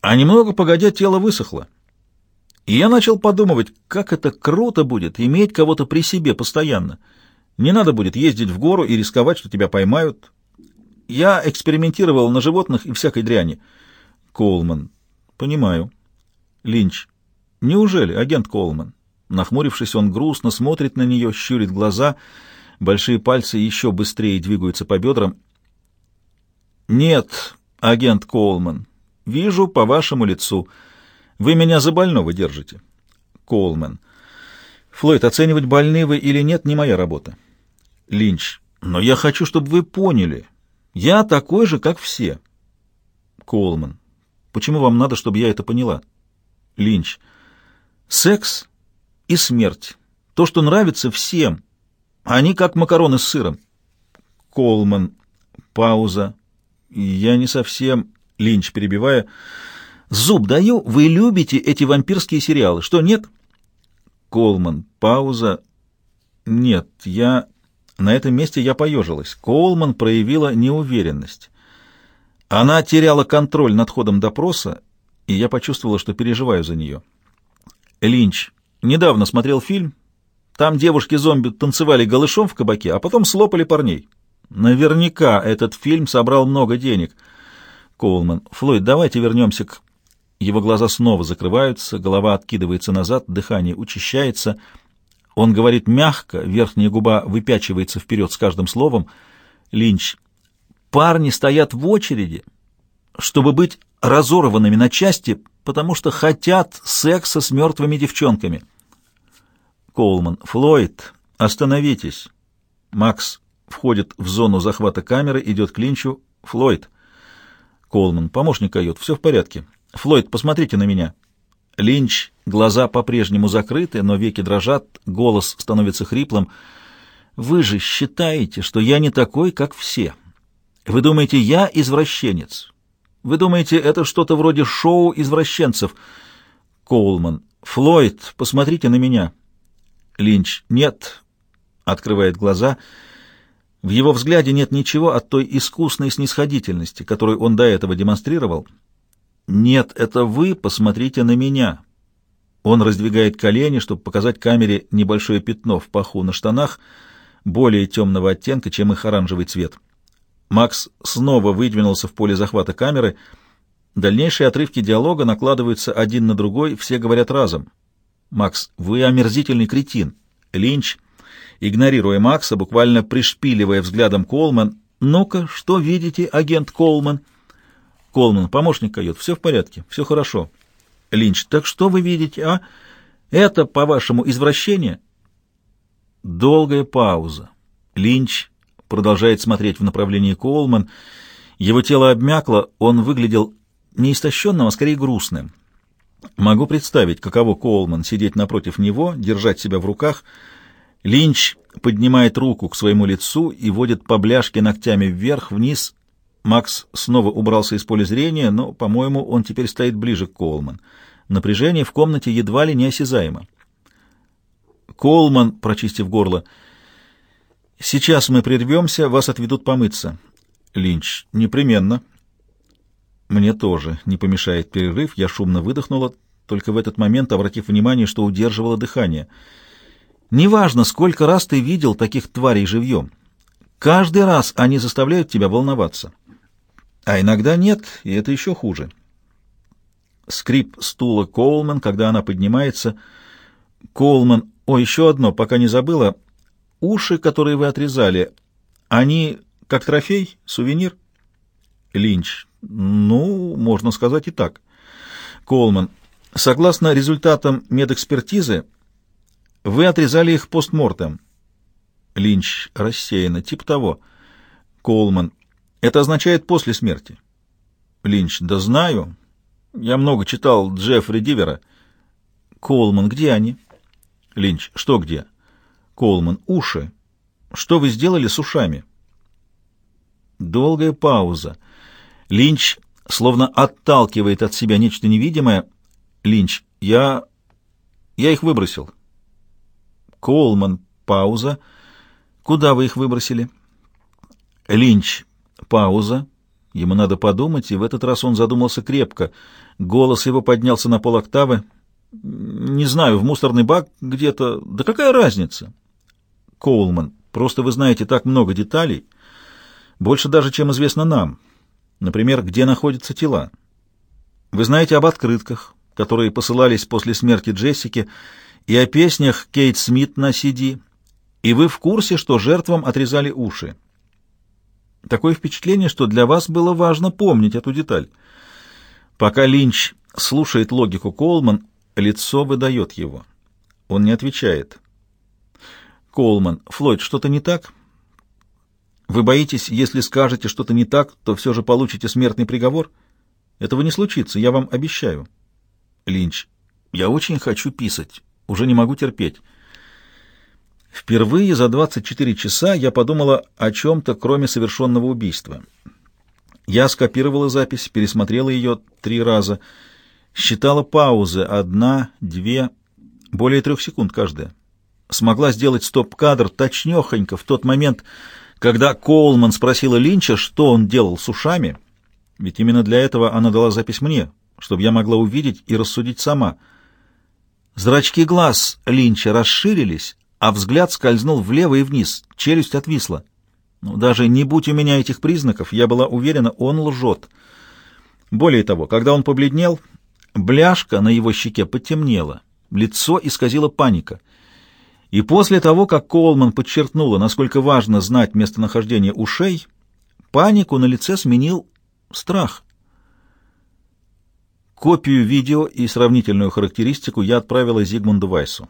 А немного погодя, тело высохло. И я начал подумывать, как это круто будет иметь кого-то при себе постоянно. Не надо будет ездить в гору и рисковать, что тебя поймают. Я экспериментировал на животных и всякой дряни. Колман. Понимаю. Линч. Неужели, агент Колман? Нахмурившись, он грустно смотрит на нее, щурит глаза, большие пальцы еще быстрее двигаются по бедрам. «Нет, агент Колман, вижу по вашему лицу. Вы меня за больного держите». Колман. «Флойд, оценивать, больны вы или нет, не моя работа». Линч. «Но я хочу, чтобы вы поняли. Я такой же, как все». Колман. «Почему вам надо, чтобы я это поняла?» Линч. «Секс и смерть. То, что нравится всем. Они как макароны с сыром. Колман. Пауза. Я не совсем... Линч, перебивая. Зуб даю, вы любите эти вампирские сериалы. Что, нет? Колман. Пауза. Нет, я... На этом месте я поежилась. Колман проявила неуверенность. Она теряла контроль над ходом допроса, и я почувствовала, что переживаю за нее. Линч. Недавно смотрел фильм. Там девушки-зомби танцевали голышом в кабаке, а потом слопали парней. Наверняка этот фильм собрал много денег. Коулман. Флойд, давайте вернемся к... Его глаза снова закрываются, голова откидывается назад, дыхание учащается. Он говорит мягко, верхняя губа выпячивается вперед с каждым словом. Линч. Парни стоят в очереди, чтобы быть разорванными на части, потому что хотят секса с мертвыми девчонками. Коулман. Флойд, остановитесь. Макс входит в зону захвата камеры, идет к Линчу. Флойд. Коулман. Помощник кают. Все в порядке. Флойд, посмотрите на меня. Линч, глаза по-прежнему закрыты, но веки дрожат, голос становится хриплым. Вы же считаете, что я не такой, как все. Вы думаете, я извращенец. Вы думаете, это что-то вроде шоу извращенцев? Коулман. Флойд, посмотрите на меня. Линч. Нет. Открывает глаза. В его взгляде нет ничего от той искусной снисходительности, которую он до этого демонстрировал. Нет, это вы посмотрите на меня. Он раздвигает колени, чтобы показать камере небольшое пятно в паху на штанах, более темного оттенка, чем их оранжевый цвет. Макс снова выдвинулся в поле захвата камеры. Дальнейшие отрывки диалога накладываются один на другой, все говорят разом. «Макс, вы омерзительный кретин». Линч, игнорируя Макса, буквально пришпиливая взглядом Колман. «Ну-ка, что видите, агент Колман?» Колман, помощник кают, все в порядке, все хорошо. Линч, так что вы видите, а? Это, по-вашему, извращение? Долгая пауза. Линч продолжает смотреть в направлении Коулман. Его тело обмякло, он выглядел не истощенным, а скорее грустным. Могу представить, каково Коулман сидеть напротив него, держать себя в руках. Линч поднимает руку к своему лицу и водит по бляшке ногтями вверх-вниз. Макс снова убрался из поля зрения, но, по-моему, он теперь стоит ближе к Коулман. Напряжение в комнате едва ли неосязаемо. Коулман, прочистив горло, — Сейчас мы прервемся, вас отведут помыться. Линч. Непременно. Мне тоже не помешает перерыв. Я шумно выдохнула, только в этот момент обратив внимание, что удерживала дыхание. Неважно, сколько раз ты видел таких тварей живьем. Каждый раз они заставляют тебя волноваться. А иногда нет, и это еще хуже. Скрип стула Коулман, когда она поднимается. Коулман... О, еще одно, пока не забыла. Уши, которые вы отрезали, они как трофей, сувенир? Линч. Ну, можно сказать и так. Колман. Согласно результатам медэкспертизы, вы отрезали их постмортем. Линч рассеянно. Тип того. Колман. Это означает после смерти. Линч. Да знаю. Я много читал Джеффри Дивера. Колман. Где они? Линч. Что где? Колман. Уши. Что вы сделали с ушами? Долгая пауза. Линч словно отталкивает от себя нечто невидимое. Линч. Я... я их выбросил. Колман. Пауза. Куда вы их выбросили? Линч. Пауза. Ему надо подумать, и в этот раз он задумался крепко. Голос его поднялся на полоктавы. «Не знаю, в мусорный бак где-то... Да какая разница?» «Коулман, просто вы знаете так много деталей, больше даже, чем известно нам. Например, где находятся тела. Вы знаете об открытках, которые посылались после смерти Джессики, и о песнях Кейт Смит на CD, и вы в курсе, что жертвам отрезали уши. Такое впечатление, что для вас было важно помнить эту деталь. Пока Линч слушает логику Колман, лицо выдает его. Он не отвечает. Колман, Флойд, что-то не так? Вы боитесь, если скажете что-то не так, то все же получите смертный приговор? Этого не случится, я вам обещаю. Линч, я очень хочу писать, уже не могу терпеть. Впервые за 24 часа я подумала о чем-то, кроме совершенного убийства. Я скопировала запись, пересмотрела ее три раза, считала паузы, одна, две, более трех секунд каждая. Смогла сделать стоп-кадр точнёхонько в тот момент, когда Коулман спросила Линча, что он делал с ушами, ведь именно для этого она дала запись мне, чтобы я могла увидеть и рассудить сама. Зрачки глаз Линча расширились, а взгляд скользнул влево и вниз, челюсть отвисла. Но ну, даже не будь у меня этих признаков, я была уверена, он лжет. Более того, когда он побледнел, бляшка на его щеке потемнела, лицо исказило паника. И после того, как Колман подчеркнула, насколько важно знать местонахождение ушей, панику на лице сменил страх. Копию видео и сравнительную характеристику я отправила Зигмунду Вайсу.